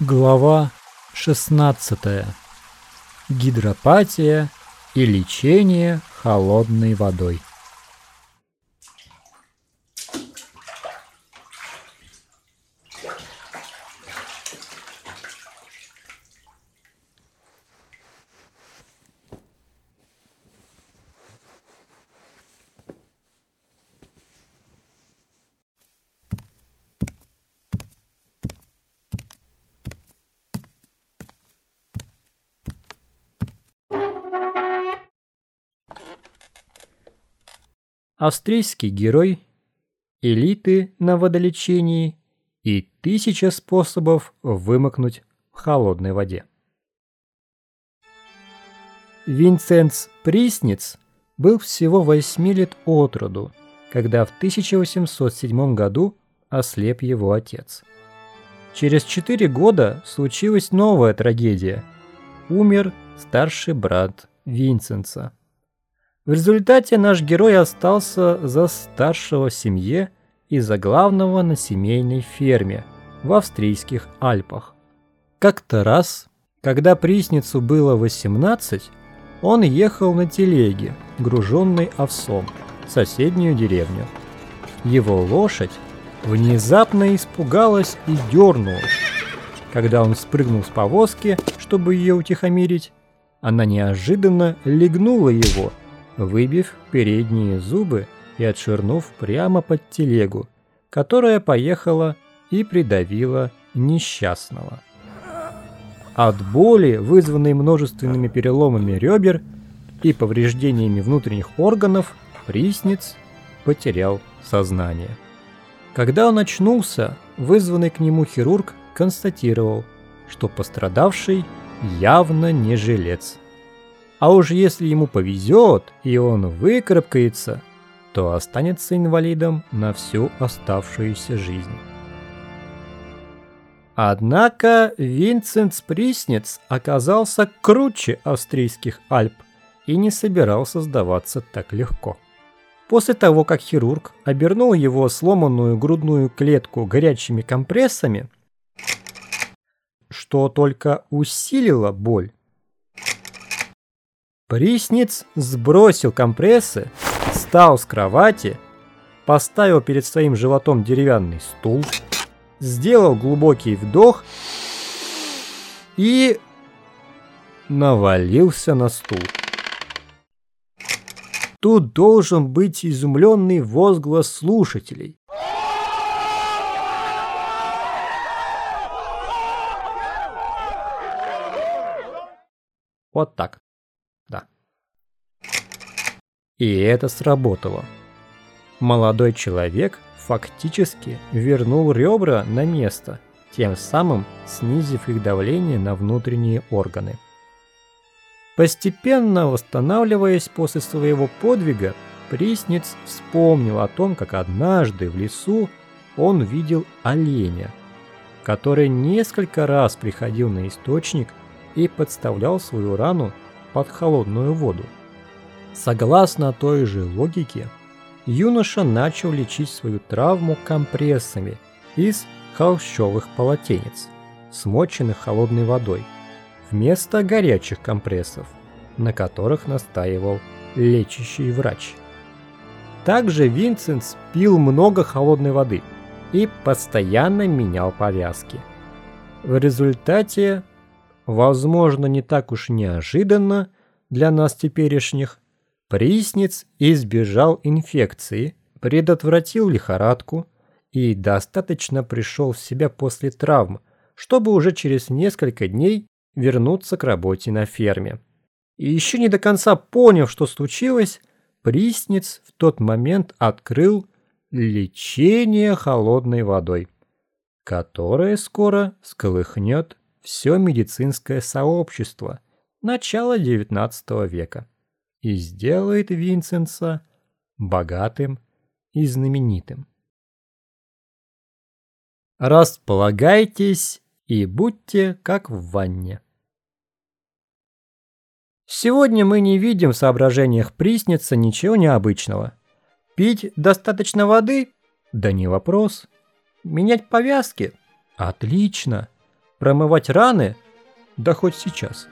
Глава 16. Гидропатия и лечение холодной водой. Австрийский герой, элиты на водолечении и тысяча способов вымокнуть в холодной воде. Винценц Присниц был всего 8 лет от роду, когда в 1807 году ослеп его отец. Через четыре года случилась новая трагедия. Умер старший брат Винценца. В результате наш герой остался за старшего в семье и за главного на семейной ферме в австрийских Альпах. Как-то раз, когда Присницу было 18, он ехал на телеге, груженной овсом, в соседнюю деревню. Его лошадь внезапно испугалась и дернулась. Когда он спрыгнул с повозки, чтобы ее утихомирить, она неожиданно легнула его – выбив передние зубы и отшвырнув прямо под телегу, которая поехала и придавила несчастного. От боли, вызванной множественными переломами ребер и повреждениями внутренних органов, Присниц потерял сознание. Когда он очнулся, вызванный к нему хирург констатировал, что пострадавший явно не жилец. А уж если ему повезет, и он выкарабкается, то останется инвалидом на всю оставшуюся жизнь. Однако Винцент Сприснец оказался круче австрийских Альп и не собирался сдаваться так легко. После того, как хирург обернул его сломанную грудную клетку горячими компрессами, что только усилило боль, Присниц сбросил компрессы, встал с кровати, поставил перед своим животом деревянный стул, сделал глубокий вдох и навалился на стул. Тут должен быть изумленный возглас слушателей. Вот так. И это сработало. Молодой человек фактически вернул ребра на место, тем самым снизив их давление на внутренние органы. Постепенно восстанавливаясь после своего подвига, Присниц вспомнил о том, как однажды в лесу он видел оленя, который несколько раз приходил на источник и подставлял свою рану под холодную воду. Согласно той же логике, юноша начал лечить свою травму компрессами из холщовых полотенец, смоченных холодной водой, вместо горячих компрессов, на которых настаивал лечащий врач. Также Винсент пил много холодной воды и постоянно менял повязки. В результате, возможно, не так уж неожиданно для нас теперешних, Присниц избежал инфекции, предотвратил лихорадку и достаточно пришел в себя после травм, чтобы уже через несколько дней вернуться к работе на ферме. И еще не до конца поняв, что случилось, Присниц в тот момент открыл лечение холодной водой, которое скоро сколыхнет все медицинское сообщество начала XIX века и сделает Винсенса богатым и знаменитым. Располагайтесь и будьте как в ванне. Сегодня мы не видим в соображениях Присница ничего необычного. Пить достаточно воды? Да не вопрос. Менять повязки? Отлично. Промывать раны? Да хоть сейчас.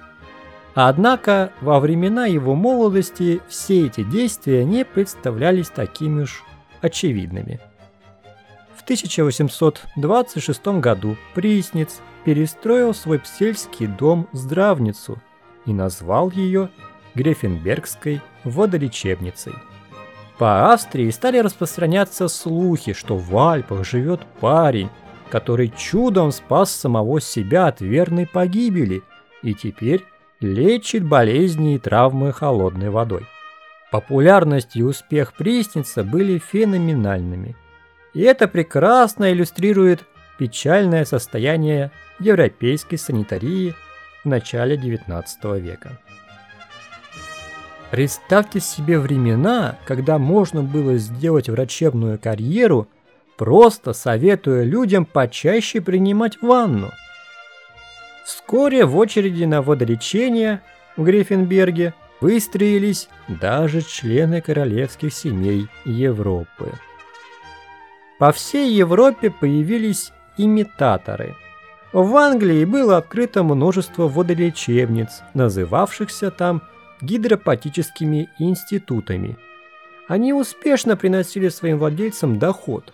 Однако во времена его молодости все эти действия не представлялись такими уж очевидными. В 1826 году Присниц перестроил свой сельский дом-здравницу и назвал ее Грефенбергской водолечебницей. По Австрии стали распространяться слухи, что в Альпах живет парень, который чудом спас самого себя от верной погибели и теперь лечит болезни и травмы холодной водой. Популярность и успех Пресница были феноменальными. И это прекрасно иллюстрирует печальное состояние европейской санитарии в начале XIX века. Представьте себе времена, когда можно было сделать врачебную карьеру, просто советуя людям почаще принимать ванну. Вскоре в очереди на водолечение в Гриффенберге выстроились даже члены королевских семей Европы. По всей Европе появились имитаторы. В Англии было открыто множество водолечебниц, называвшихся там гидропатическими институтами. Они успешно приносили своим владельцам доход,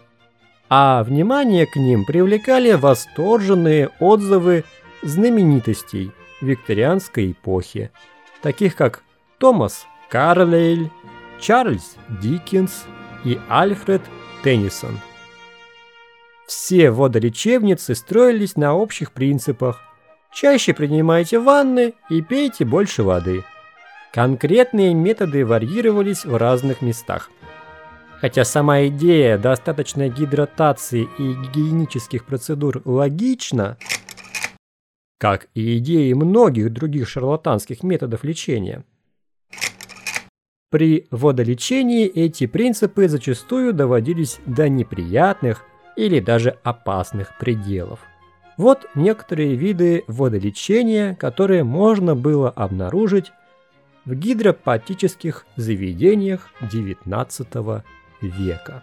а внимание к ним привлекали восторженные отзывы знаменитостей викторианской эпохи, таких как Томас Карлейль, Чарльз Диккенс и Альфред Теннисон. Все водолечебницы строились на общих принципах. Чаще принимайте ванны и пейте больше воды. Конкретные методы варьировались в разных местах. Хотя сама идея достаточной гидратации и гигиенических процедур логична, как и идеи многих других шарлатанских методов лечения. При водолечении эти принципы зачастую доводились до неприятных или даже опасных пределов. Вот некоторые виды водолечения, которые можно было обнаружить в гидропатических заведениях XIX века.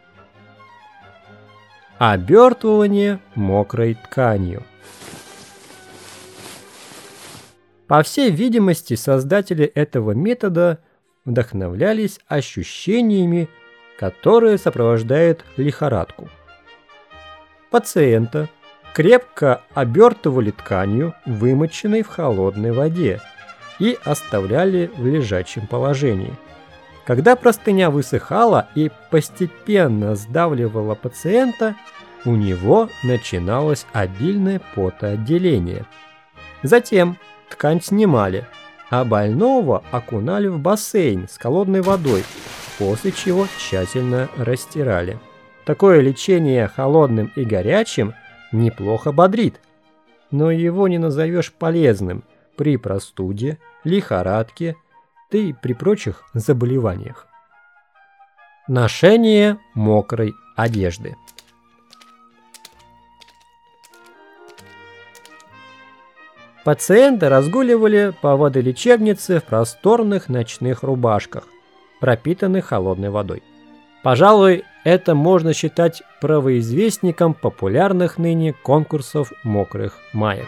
Обертывание мокрой тканью – По всей видимости, создатели этого метода вдохновлялись ощущениями, которые сопровождают лихорадку. Пациента крепко обертывали тканью, вымоченной в холодной воде, и оставляли в лежачем положении. Когда простыня высыхала и постепенно сдавливала пациента, у него начиналось обильное потоотделение. Затем ткань снимали, а больного окунали в бассейн с холодной водой, после чего тщательно растирали. Такое лечение холодным и горячим неплохо бодрит, но его не назовешь полезным при простуде, лихорадке, да и при прочих заболеваниях. Ношение мокрой одежды. Пациенты разгуливали по водолечебнице в просторных ночных рубашках, пропитанных холодной водой. Пожалуй, это можно считать правоизвестником популярных ныне конкурсов мокрых маек.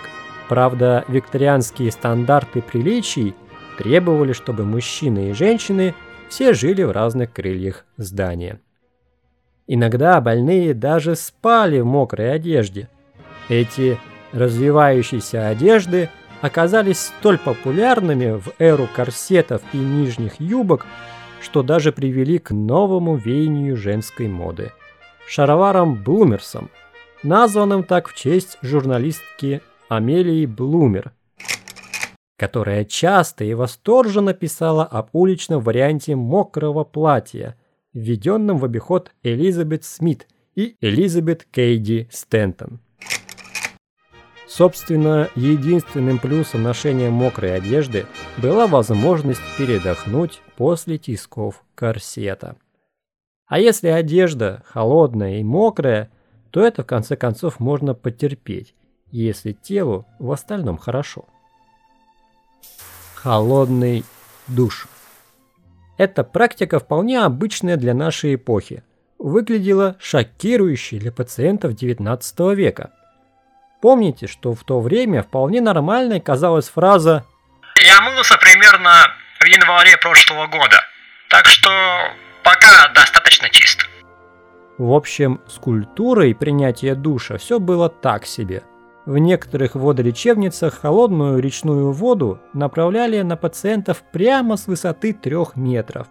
Правда, викторианские стандарты приличий требовали, чтобы мужчины и женщины все жили в разных крыльях здания. Иногда больные даже спали в мокрой одежде. Эти развивающейся одежды оказались столь популярными в эру корсетов и нижних юбок, что даже привели к новому веянию женской моды – шароварам Блумерсом, названным так в честь журналистки Амелии Блумер, которая часто и восторженно писала об уличном варианте мокрого платья, введенном в обиход Элизабет Смит и Элизабет Кейди Стентон. Собственно, единственным плюсом ношения мокрой одежды была возможность передохнуть после тисков корсета. А если одежда холодная и мокрая, то это в конце концов можно потерпеть, если телу в остальном хорошо. Холодный душ. Эта практика вполне обычная для нашей эпохи. Выглядела шокирующей для пациентов XIX века – Помните, что в то время вполне нормальной казалась фраза «Я мылся примерно в январе прошлого года, так что пока достаточно чист». В общем, с культурой принятия душа все было так себе. В некоторых водолечебницах холодную речную воду направляли на пациентов прямо с высоты трех метров.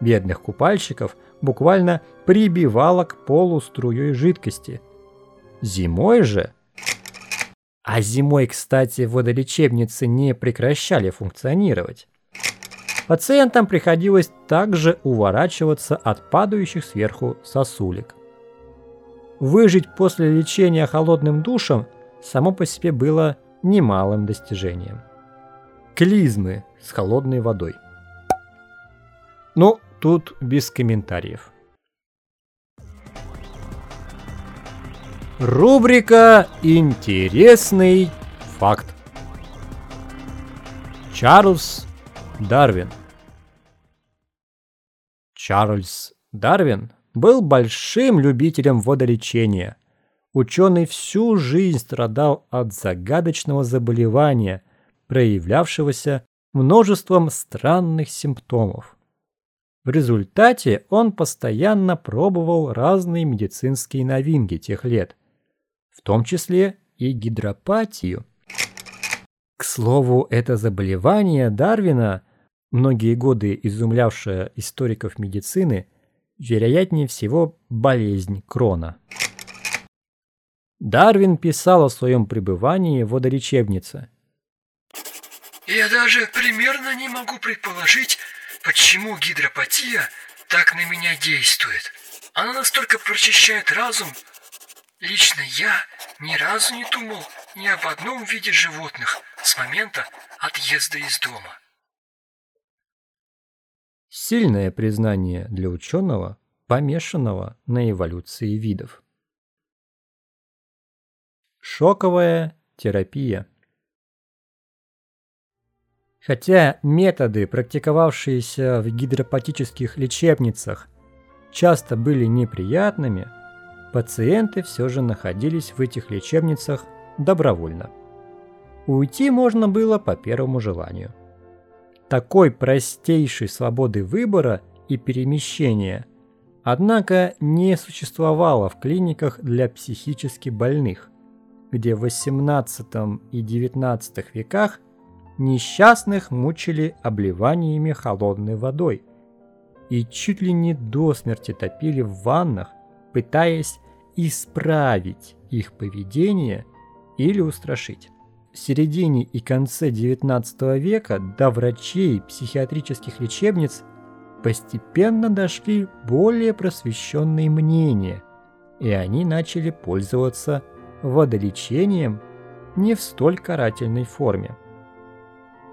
Бедных купальщиков буквально прибивало к полу струей жидкости. Зимой же а зимой, кстати, водолечебницы не прекращали функционировать. Пациентам приходилось также уворачиваться от падающих сверху сосулек. Выжить после лечения холодным душем само по себе было немалым достижением. Клизмы с холодной водой. Ну, тут без комментариев. Рубрика «Интересный факт». Чарльз Дарвин Чарльз Дарвин был большим любителем водолечения. Ученый всю жизнь страдал от загадочного заболевания, проявлявшегося множеством странных симптомов. В результате он постоянно пробовал разные медицинские новинки тех лет – в том числе и гидропатию. К слову, это заболевание Дарвина, многие годы изумлявшее историков медицины, вероятнее всего болезнь Крона. Дарвин писал о своем пребывании в водолечебнице. «Я даже примерно не могу предположить, почему гидропатия так на меня действует. Она настолько прочищает разум, Лично я ни разу не думал ни об одном виде животных с момента отъезда из дома. Сильное признание для ученого, помешанного на эволюции видов. Шоковая терапия. Хотя методы, практиковавшиеся в гидропатических лечебницах, часто были неприятными, пациенты все же находились в этих лечебницах добровольно. Уйти можно было по первому желанию. Такой простейшей свободы выбора и перемещения, однако, не существовало в клиниках для психически больных, где в XVIII и XIX веках несчастных мучили обливаниями холодной водой и чуть ли не до смерти топили в ваннах, пытаясь исправить их поведение или устрашить. В середине и конце XIX века до врачей психиатрических лечебниц постепенно дошли более просвещенные мнения, и они начали пользоваться водолечением не в столь карательной форме.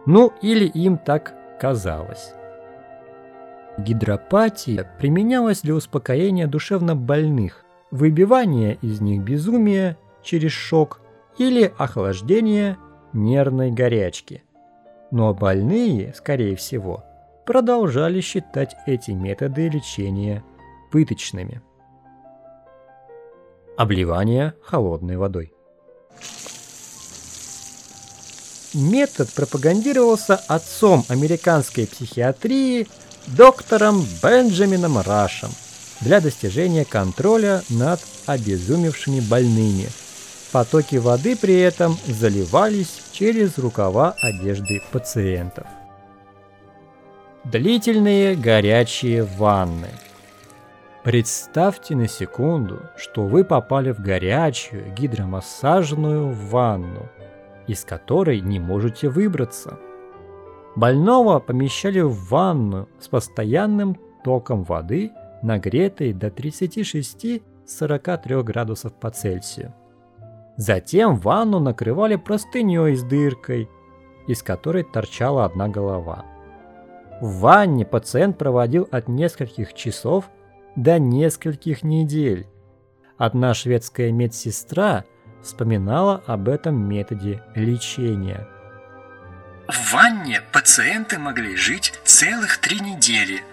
Ну или им так казалось. Гидропатия применялась для успокоения душевно больных, выбивания из них безумия через шок или охлаждения нервной горячки. Но больные, скорее всего, продолжали считать эти методы лечения пыточными. Обливание холодной водой. Метод пропагандировался отцом американской психиатрии доктором Бенджамином Рашем для достижения контроля над обезумевшими больными. Потоки воды при этом заливались через рукава одежды пациентов. Длительные горячие ванны. Представьте на секунду, что вы попали в горячую гидромассажную ванну, из которой не можете выбраться – Больного помещали в ванну с постоянным током воды, нагретой до 36-43 градусов по Цельсию. Затем ванну накрывали простыней с дыркой, из которой торчала одна голова. В ванне пациент проводил от нескольких часов до нескольких недель. Одна шведская медсестра вспоминала об этом методе лечения – в ванне пациенты могли жить целых три недели.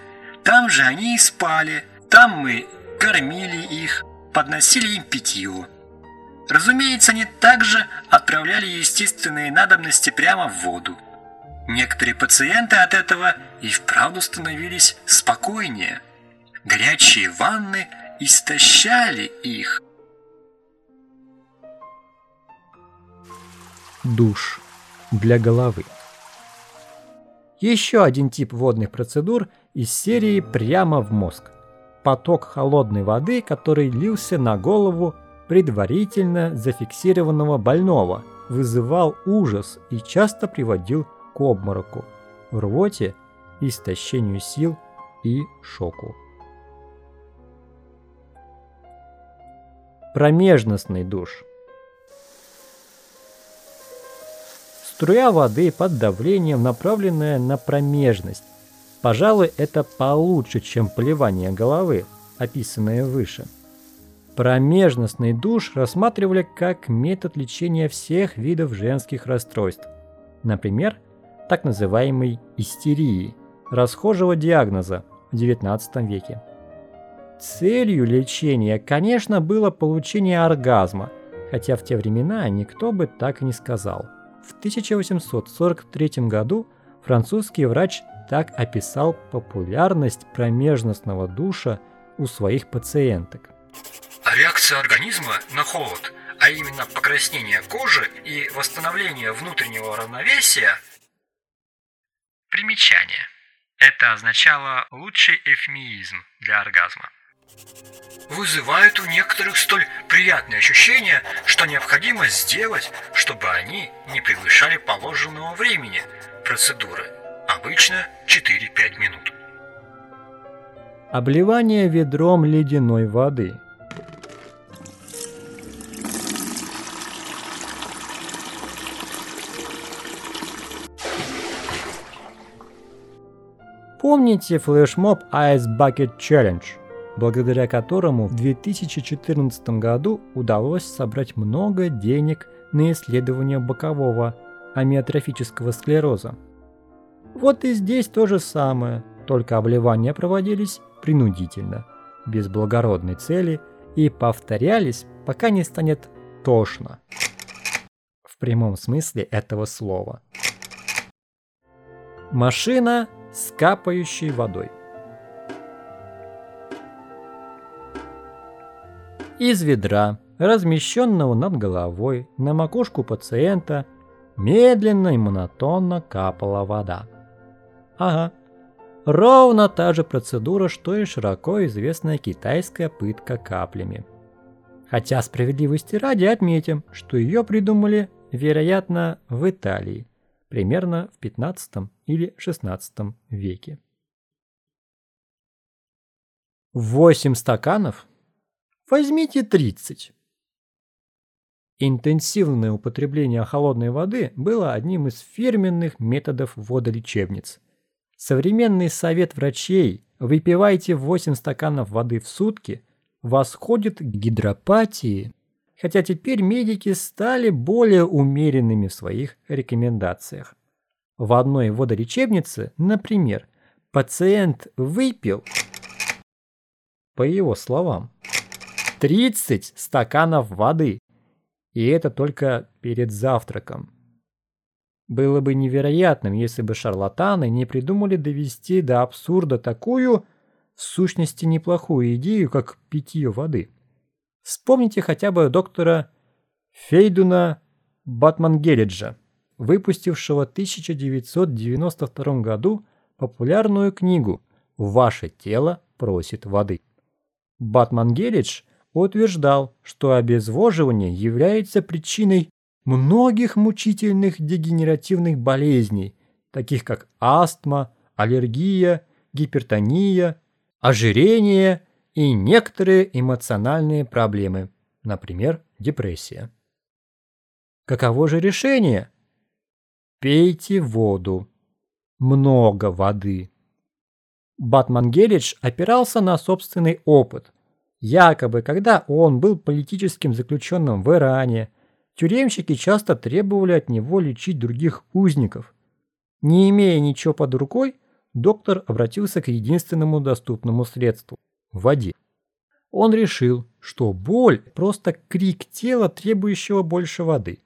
Там же они и спали. Там мы кормили их, подносили им питье. Разумеется, они также отправляли естественные надобности прямо в воду. Некоторые пациенты от этого и вправду становились спокойнее. Горячие ванны истощали их. Душ для головы. Еще один тип водных процедур из серии прямо в мозг. Поток холодной воды, который лился на голову предварительно зафиксированного больного, вызывал ужас и часто приводил к обмороку, рвоте, истощению сил и шоку. Промежностный душ. Струя воды под давлением, направленная на промежность. Пожалуй, это получше, чем поливание головы, описанное выше. Промежностный душ рассматривали как метод лечения всех видов женских расстройств. Например, так называемой истерии, расхожего диагноза в XIX веке. Целью лечения, конечно, было получение оргазма, хотя в те времена никто бы так и не сказал. В 1843 году французский врач так описал популярность промежностного душа у своих пациенток. Реакция организма на холод, а именно покраснение кожи и восстановление внутреннего равновесия Примечание. Это означало лучший эвфемизм для оргазма. Вызывает у некоторых столь приятные ощущения, что необходимо сделать, чтобы они не превышали положенного времени процедуры, обычно 4-5 минут. Обливание ведром ледяной воды. Помните флешмоб Ice Bucket Challenge, благодаря которому в 2014 году удалось собрать много денег на исследование бокового амиотрофического склероза? Вот и здесь то же самое, только обливания проводились принудительно, без благородной цели и повторялись, пока не станет тошно. В прямом смысле этого слова. Машина с капающей водой. Из ведра, размещенного над головой, на макушку пациента медленно и монотонно капала вода. Ага, ровно та же процедура, что и широко известная китайская пытка каплями. Хотя справедливости ради отметим, что ее придумали, вероятно, в Италии, примерно в 15 или 16 веке. 8 стаканов? Возьмите 30. Интенсивное употребление холодной воды было одним из фирменных методов водолечебниц. Современный совет врачей «выпивайте 8 стаканов воды в сутки» восходит к гидропатии хотя теперь медики стали более умеренными в своих рекомендациях. В одной водолечебнице, например, пациент выпил, по его словам, 30 стаканов воды, и это только перед завтраком. Было бы невероятным, если бы шарлатаны не придумали довести до абсурда такую, в сущности, неплохую идею, как питье воды. Вспомните хотя бы доктора Фейдуна Батмангелиджа, выпустившего в 1992 году популярную книгу «Ваше тело просит воды». Батмангелидж утверждал, что обезвоживание является причиной многих мучительных дегенеративных болезней, таких как астма, аллергия, гипертония, ожирение и некоторые эмоциональные проблемы, например, депрессия. Каково же решение? Пейте воду. Много воды. Батман Гелич опирался на собственный опыт. Якобы, когда он был политическим заключенным в Иране, тюремщики часто требовали от него лечить других узников. Не имея ничего под рукой, доктор обратился к единственному доступному средству – воде. Он решил, что боль – просто крик тела, требующего больше воды.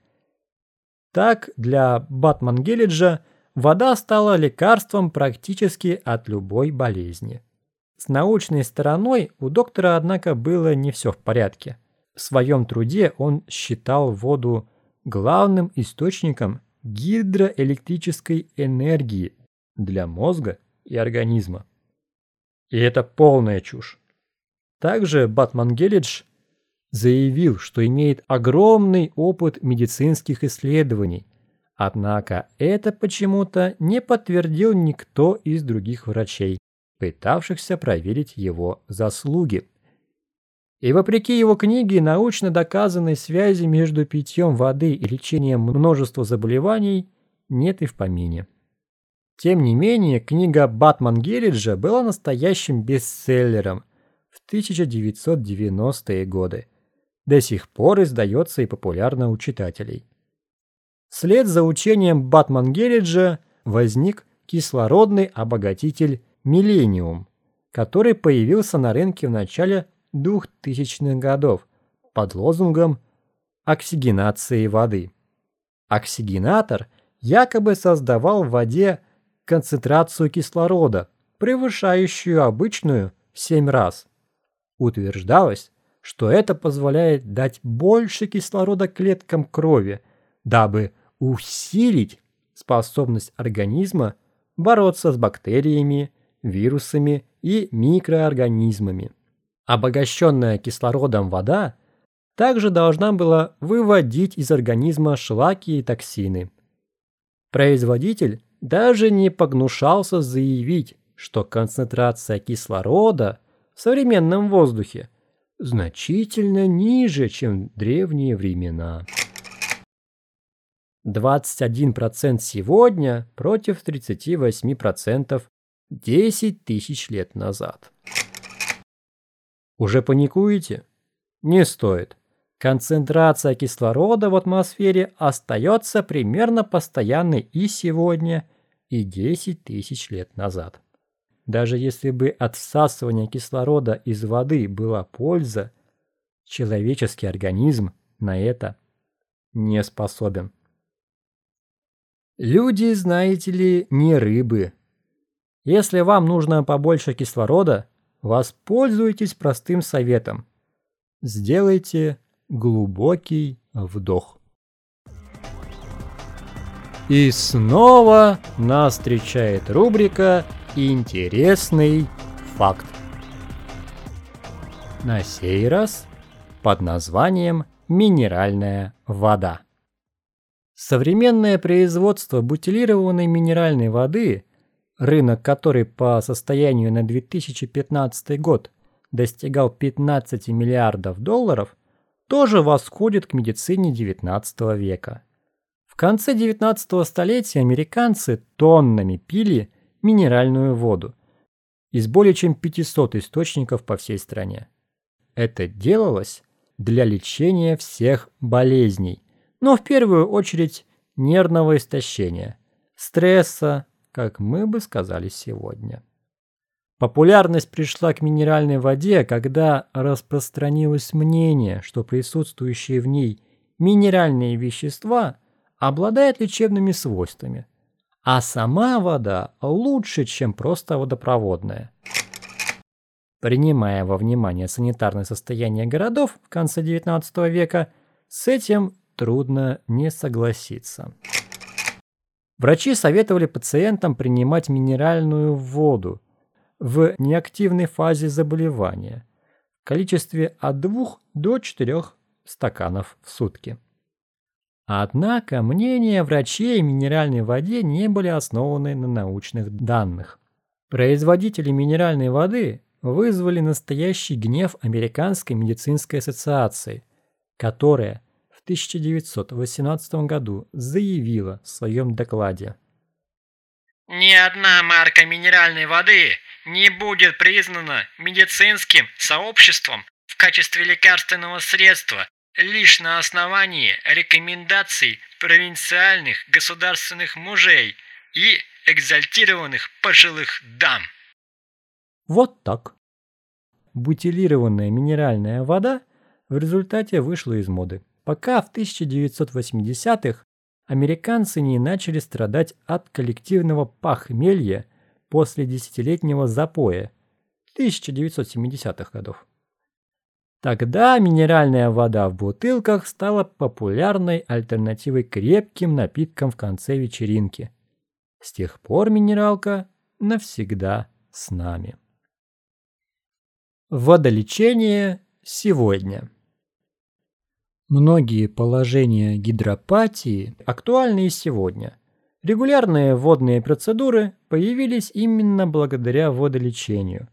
Так, для Батман Геллиджа вода стала лекарством практически от любой болезни. С научной стороной у доктора, однако, было не все в порядке. В своем труде он считал воду главным источником гидроэлектрической энергии для мозга и организма. И это полная чушь. Также Батман Геллидж заявил, что имеет огромный опыт медицинских исследований, однако это почему-то не подтвердил никто из других врачей, пытавшихся проверить его заслуги. И вопреки его книге научно доказанной связи между питьем воды и лечением множества заболеваний нет и в помине. Тем не менее, книга Батман Геллиджа была настоящим бестселлером в 1990-е годы. До сих пор издается и популярна у читателей. Вслед за учением Батман Геллиджа возник кислородный обогатитель «Миллениум», который появился на рынке в начале 2000-х годов под лозунгом оксигенации воды. Оксигенатор якобы создавал в воде концентрацию кислорода, превышающую обычную в 7 раз. Утверждалось, что это позволяет дать больше кислорода клеткам крови, дабы усилить способность организма бороться с бактериями, вирусами и микроорганизмами. Обогащенная кислородом вода также должна была выводить из организма шлаки и токсины. Производитель даже не погнушался заявить, что концентрация кислорода в современном воздухе значительно ниже, чем в древние времена. 21% сегодня против 38% 10 тысяч лет назад. Уже паникуете? Не стоит. Концентрация кислорода в атмосфере остается примерно постоянной и сегодня, и 10 тысяч лет назад. Даже если бы от всасывания кислорода из воды была польза, человеческий организм на это не способен. Люди, знаете ли, не рыбы. Если вам нужно побольше кислорода, Воспользуйтесь простым советом. Сделайте глубокий вдох. И снова нас встречает рубрика «Интересный факт». На сей раз под названием «Минеральная вода». Современное производство бутилированной минеральной воды рынок которой по состоянию на 2015 год достигал 15 миллиардов долларов, тоже восходит к медицине XIX века. В конце XIX столетия американцы тоннами пили минеральную воду из более чем 500 источников по всей стране. Это делалось для лечения всех болезней, но в первую очередь нервного истощения, стресса, как мы бы сказали сегодня. Популярность пришла к минеральной воде, когда распространилось мнение, что присутствующие в ней минеральные вещества обладают лечебными свойствами, а сама вода лучше, чем просто водопроводная. Принимая во внимание санитарное состояние городов в конце XIX века, с этим трудно не согласиться. Врачи советовали пациентам принимать минеральную воду в неактивной фазе заболевания в количестве от 2 до 4 стаканов в сутки. Однако мнения врачей о минеральной воде не были основаны на научных данных. Производители минеральной воды вызвали настоящий гнев Американской медицинской ассоциации, которая 1918 году заявила в своем докладе. Ни одна марка минеральной воды не будет признана медицинским сообществом в качестве лекарственного средства лишь на основании рекомендаций провинциальных государственных мужей и экзальтированных пожилых дам. Вот так. Бутилированная минеральная вода – в результате вышла из моды. Пока в 1980-х американцы не начали страдать от коллективного похмелья после десятилетнего запоя 1970-х годов. Тогда минеральная вода в бутылках стала популярной альтернативой крепким напиткам в конце вечеринки. С тех пор минералка навсегда с нами. Водолечение сегодня. Многие положения гидропатии актуальны и сегодня. Регулярные водные процедуры появились именно благодаря водолечению.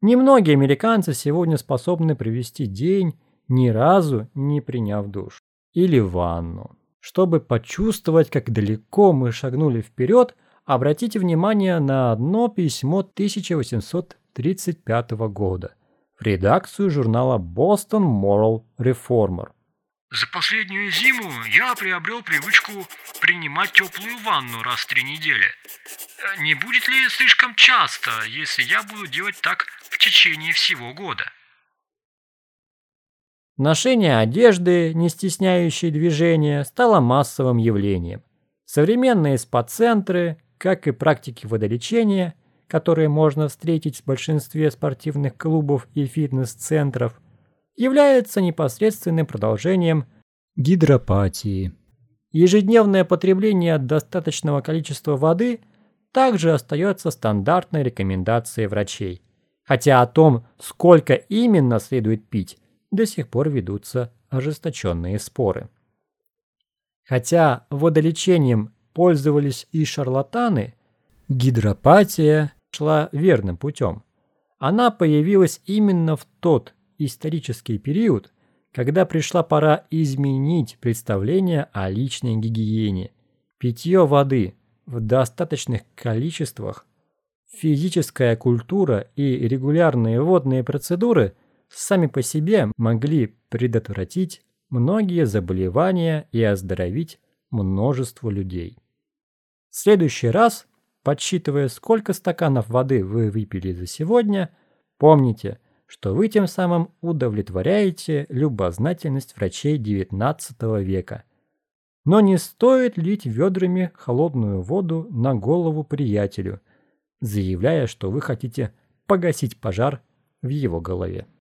Немногие американцы сегодня способны провести день, ни разу не приняв душ или ванну. Чтобы почувствовать, как далеко мы шагнули вперед, обратите внимание на одно письмо 1835 года в редакцию журнала Boston Moral Reformer. За последнюю зиму я приобрел привычку принимать теплую ванну раз в три недели. Э, не будет ли слишком часто, если я буду делать так в течение всего года? Ношение одежды, не стесняющей движения, стало массовым явлением. Современные спа-центры, как и практики водолечения, которые можно встретить в большинстве спортивных клубов и фитнес-центров – является непосредственным продолжением гидропатии. Ежедневное потребление достаточного количества воды также остается стандартной рекомендацией врачей, хотя о том, сколько именно следует пить, до сих пор ведутся ожесточенные споры. Хотя водолечением пользовались и шарлатаны, гидропатия шла верным путем. Она появилась именно в тот исторический период, когда пришла пора изменить представление о личной гигиене. Питье воды в достаточных количествах, физическая культура и регулярные водные процедуры сами по себе могли предотвратить многие заболевания и оздоровить множество людей. В следующий раз, подсчитывая, сколько стаканов воды вы выпили за сегодня, помните – что вы тем самым удовлетворяете любознательность врачей XIX века. Но не стоит лить ведрами холодную воду на голову приятелю, заявляя, что вы хотите погасить пожар в его голове.